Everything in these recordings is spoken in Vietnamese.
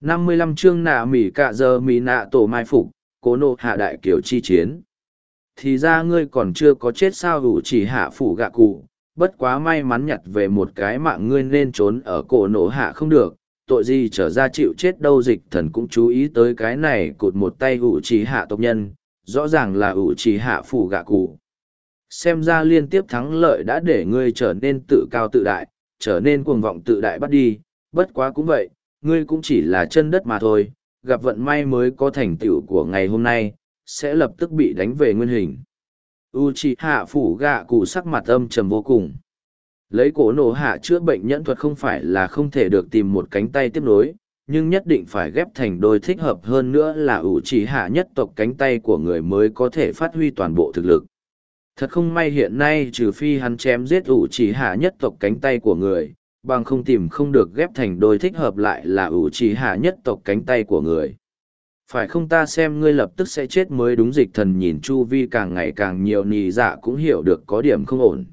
năm mươi lăm chương nạ mỉ cạ giờ mỉ nạ tổ mai phục, cố nộ hạ đại kiểu chi chiến. Thì ra ngươi còn chưa có chết sao ủ chỉ hạ phủ gạ cụ, bất quá may mắn nhặt về một cái mạng ngươi nên trốn ở cổ nổ hạ không được, tội gì trở ra chịu chết đâu dịch thần cũng chú ý tới cái này cụt một tay ủ chỉ hạ tộc nhân, rõ ràng là ủ chỉ hạ phủ gạ cụ. Xem ra liên tiếp thắng lợi đã để ngươi trở nên tự cao tự đại, trở nên cuồng vọng tự đại bắt đi, bất quá cũng vậy ngươi cũng chỉ là chân đất mà thôi, gặp vận may mới có thành tựu của ngày hôm nay, sẽ lập tức bị đánh về nguyên hình. U hạ phủ gạ cụ sắc mặt âm trầm vô cùng. Lấy cổ nổ hạ chữa bệnh nhẫn thuật không phải là không thể được tìm một cánh tay tiếp nối, nhưng nhất định phải ghép thành đôi thích hợp hơn nữa là Uchiha hạ nhất tộc cánh tay của người mới có thể phát huy toàn bộ thực lực. Thật không may hiện nay trừ phi hắn chém giết Uchiha hạ nhất tộc cánh tay của người bằng không tìm không được ghép thành đôi thích hợp lại là ủ chỉ hạ nhất tộc cánh tay của người. Phải không ta xem ngươi lập tức sẽ chết mới đúng dịch thần nhìn chu vi càng ngày càng nhiều nì dạ cũng hiểu được có điểm không ổn.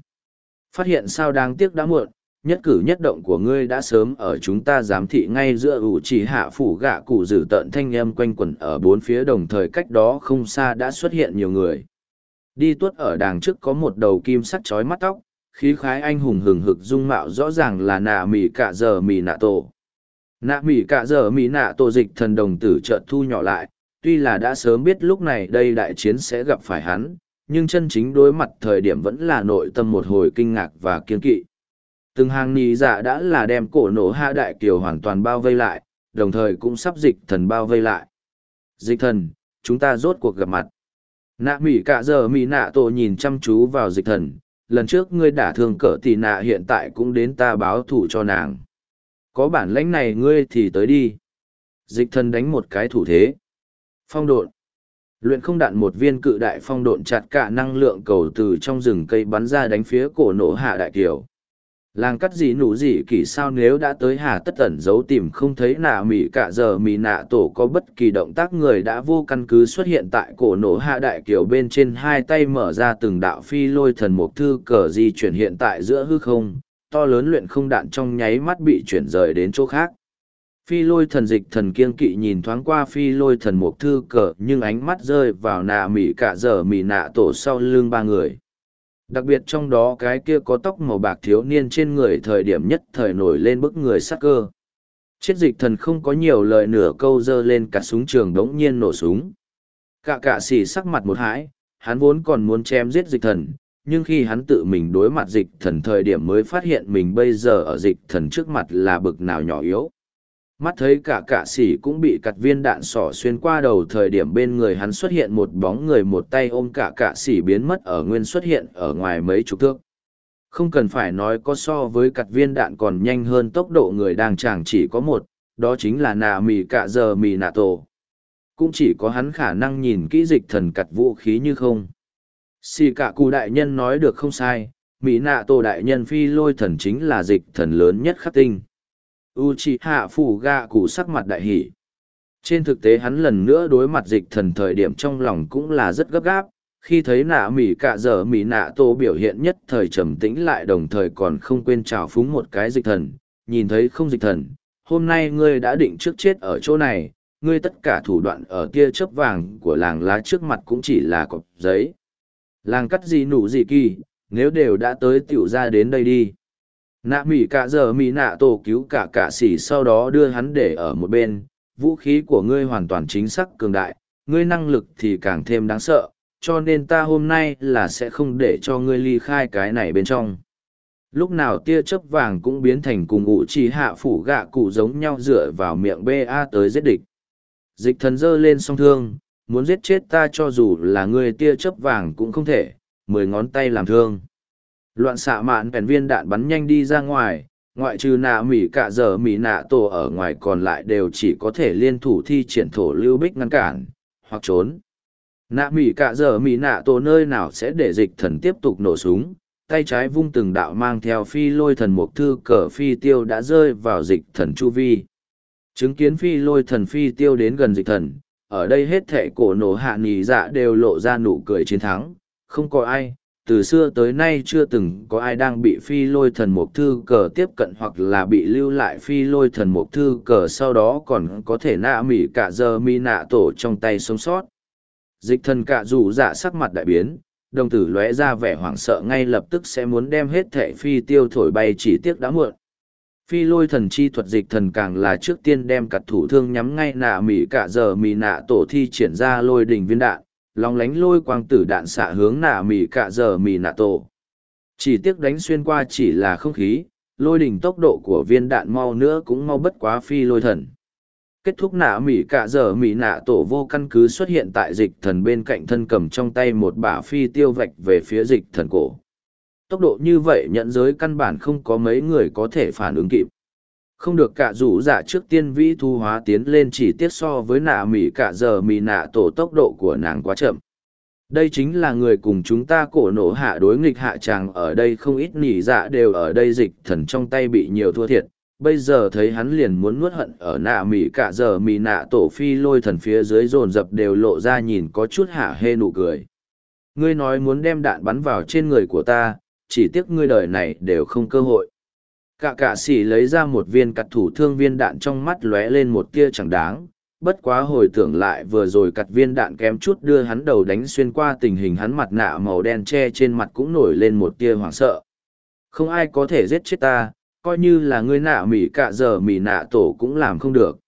Phát hiện sao đáng tiếc đã muộn, nhất cử nhất động của ngươi đã sớm ở chúng ta giám thị ngay giữa ủ chỉ hạ phủ gạ cụ dử tợn thanh âm quanh quẩn ở bốn phía đồng thời cách đó không xa đã xuất hiện nhiều người. Đi tuốt ở đàng trước có một đầu kim sắt chói mắt tóc khí khái anh hùng hừng hực dung mạo rõ ràng là nạ mỉ cả giờ mỉ nạ tổ. Nạ mỉ cả giờ mỉ nạ tổ dịch thần đồng tử trợn thu nhỏ lại, tuy là đã sớm biết lúc này đây đại chiến sẽ gặp phải hắn, nhưng chân chính đối mặt thời điểm vẫn là nội tâm một hồi kinh ngạc và kiên kỵ. Từng hàng nì dạ đã là đem cổ nổ hạ đại kiều hoàn toàn bao vây lại, đồng thời cũng sắp dịch thần bao vây lại. Dịch thần, chúng ta rốt cuộc gặp mặt. Nạ mỉ cả giờ mỉ nạ tổ nhìn chăm chú vào dịch thần lần trước ngươi đả thương cỡ tì nạ hiện tại cũng đến ta báo thủ cho nàng. Có bản lãnh này ngươi thì tới đi. Dịch thần đánh một cái thủ thế. Phong độn. Luyện không đạn một viên cự đại phong độn chặt cả năng lượng cầu từ trong rừng cây bắn ra đánh phía cổ nổ hạ đại kiều làng cắt gì nụ gì kỳ sao nếu đã tới hà tất tẩn giấu tìm không thấy nạ mỹ cả giờ mỹ nạ tổ có bất kỳ động tác người đã vô căn cứ xuất hiện tại cổ nổ hạ đại kiều bên trên hai tay mở ra từng đạo phi lôi thần mục thư cờ di chuyển hiện tại giữa hư không, to lớn luyện không đạn trong nháy mắt bị chuyển rời đến chỗ khác. Phi lôi thần dịch thần kiên kỵ nhìn thoáng qua phi lôi thần mục thư cờ nhưng ánh mắt rơi vào nạ mỹ cả giờ mỹ nạ tổ sau lưng ba người đặc biệt trong đó cái kia có tóc màu bạc thiếu niên trên người thời điểm nhất thời nổi lên bức người sắc cơ. Chết dịch thần không có nhiều lời nửa câu dơ lên cả súng trường đống nhiên nổ súng. Cả cạ xỉ sắc mặt một hãi, hắn vốn còn muốn chém giết dịch thần, nhưng khi hắn tự mình đối mặt dịch thần thời điểm mới phát hiện mình bây giờ ở dịch thần trước mặt là bực nào nhỏ yếu mắt thấy cả cạ sỉ cũng bị cặt viên đạn sỏ xuyên qua đầu thời điểm bên người hắn xuất hiện một bóng người một tay ôm cả cạ sỉ biến mất ở nguyên xuất hiện ở ngoài mấy chục thước. Không cần phải nói có so với cặt viên đạn còn nhanh hơn tốc độ người đang chẳng chỉ có một, đó chính là nà mì cạ giờ mì nạ tổ. Cũng chỉ có hắn khả năng nhìn kỹ dịch thần cặt vũ khí như không. Xì cả cụ đại nhân nói được không sai mỹ nạ tổ đại nhân phi lôi thần chính là dịch thần lớn nhất khắc tinh u c hạ phủ gạ cụ sắc mặt đại hỷ trên thực tế hắn lần nữa đối mặt dịch thần thời điểm trong lòng cũng là rất gấp gáp. Khi thấy nạ mỉ cạ dở mỉ nạ tô biểu hiện nhất thời trầm tĩnh lại đồng thời còn không quên trào phúng một cái dịch thần. Nhìn thấy không dịch thần, hôm nay ngươi đã định trước chết ở chỗ này. Ngươi tất cả thủ đoạn ở tia chớp vàng của làng lá trước mặt cũng chỉ là cọc giấy. Làng cắt gì nụ gì kỳ, nếu đều đã tới tiểu ra đến đây đi nạ mỹ cả giờ mỹ nạ tổ cứu cả cả xỉ sau đó đưa hắn để ở một bên. Vũ khí của ngươi hoàn toàn chính xác cường đại, ngươi năng lực thì càng thêm đáng sợ, cho nên ta hôm nay là sẽ không để cho ngươi ly khai cái này bên trong. Lúc nào tia chớp vàng cũng biến thành cùng ủ trì hạ phủ gạ cụ giống nhau dựa vào miệng ba tới giết địch. Dịch thần giơ lên song thương, muốn giết chết ta cho dù là ngươi tia chớp vàng cũng không thể, mười ngón tay làm thương loạn xạ mạn bèn viên đạn bắn nhanh đi ra ngoài, ngoại trừ nạ mỉ cả giờ mỉ nạ tổ ở ngoài còn lại đều chỉ có thể liên thủ thi triển thổ lưu bích ngăn cản, hoặc trốn. Nạ mỉ cả giờ mỉ nạ tổ nơi nào sẽ để dịch thần tiếp tục nổ súng, tay trái vung từng đạo mang theo phi lôi thần mục thư cờ phi tiêu đã rơi vào dịch thần chu vi. Chứng kiến phi lôi thần phi tiêu đến gần dịch thần, ở đây hết thệ cổ nổ hạ nì dạ đều lộ ra nụ cười chiến thắng, không có ai từ xưa tới nay chưa từng có ai đang bị phi lôi thần mục thư cờ tiếp cận hoặc là bị lưu lại phi lôi thần mục thư cờ sau đó còn có thể nạ mỉ cả giờ mi nạ tổ trong tay sống sót. Dịch thần cả dù dạ sắc mặt đại biến, đồng tử lóe ra vẻ hoảng sợ ngay lập tức sẽ muốn đem hết thệ phi tiêu thổi bay chỉ tiếc đã muộn. Phi lôi thần chi thuật dịch thần càng là trước tiên đem cặt thủ thương nhắm ngay nạ mỉ cả giờ mỉ nạ tổ thi triển ra lôi đỉnh viên đạn lóng lánh lôi quang tử đạn xạ hướng nạ mỉ cạ giờ mỉ nạ tổ. Chỉ tiếc đánh xuyên qua chỉ là không khí, lôi đỉnh tốc độ của viên đạn mau nữa cũng mau bất quá phi lôi thần. Kết thúc nạ mỉ cạ giờ mỉ nạ tổ vô căn cứ xuất hiện tại dịch thần bên cạnh thân cầm trong tay một bả phi tiêu vạch về phía dịch thần cổ. Tốc độ như vậy nhận giới căn bản không có mấy người có thể phản ứng kịp không được cả rủ dạ trước tiên vĩ thu hóa tiến lên chỉ tiết so với nạ mỉ cả giờ mỉ nạ tổ tốc độ của nàng quá chậm. Đây chính là người cùng chúng ta cổ nổ hạ đối nghịch hạ tràng ở đây không ít nỉ dạ đều ở đây dịch thần trong tay bị nhiều thua thiệt. Bây giờ thấy hắn liền muốn nuốt hận ở nạ mỉ cả giờ mỉ nạ tổ phi lôi thần phía dưới dồn dập đều lộ ra nhìn có chút hạ hê nụ cười. Ngươi nói muốn đem đạn bắn vào trên người của ta, chỉ tiếc ngươi đời này đều không cơ hội cả cạ sĩ lấy ra một viên cặt thủ thương viên đạn trong mắt lóe lên một tia chẳng đáng. Bất quá hồi tưởng lại vừa rồi cặt viên đạn kém chút đưa hắn đầu đánh xuyên qua tình hình hắn mặt nạ màu đen che trên mặt cũng nổi lên một tia hoảng sợ. Không ai có thể giết chết ta, coi như là ngươi nạ mỉ cạ giờ mỉ nạ tổ cũng làm không được.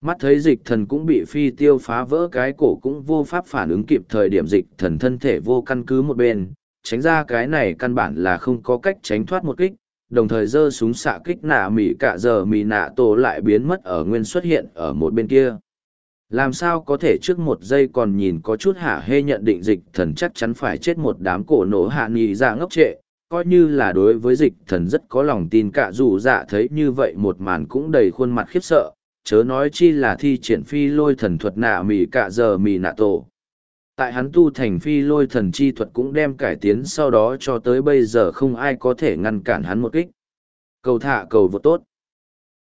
Mắt thấy dịch thần cũng bị phi tiêu phá vỡ cái cổ cũng vô pháp phản ứng kịp thời điểm dịch thần thân thể vô căn cứ một bên. Tránh ra cái này căn bản là không có cách tránh thoát một kích đồng thời giơ súng xạ kích nạ mỉ cả giờ mỉ nạ tổ lại biến mất ở nguyên xuất hiện ở một bên kia. Làm sao có thể trước một giây còn nhìn có chút hả hê nhận định dịch thần chắc chắn phải chết một đám cổ nổ hạ nghị ra dạ ngốc trệ, coi như là đối với dịch thần rất có lòng tin cả dù dạ thấy như vậy một màn cũng đầy khuôn mặt khiếp sợ, chớ nói chi là thi triển phi lôi thần thuật nạ mỉ cả giờ mỉ nạ tổ tại hắn tu thành phi lôi thần chi thuật cũng đem cải tiến sau đó cho tới bây giờ không ai có thể ngăn cản hắn một kích. Cầu thả cầu vượt tốt.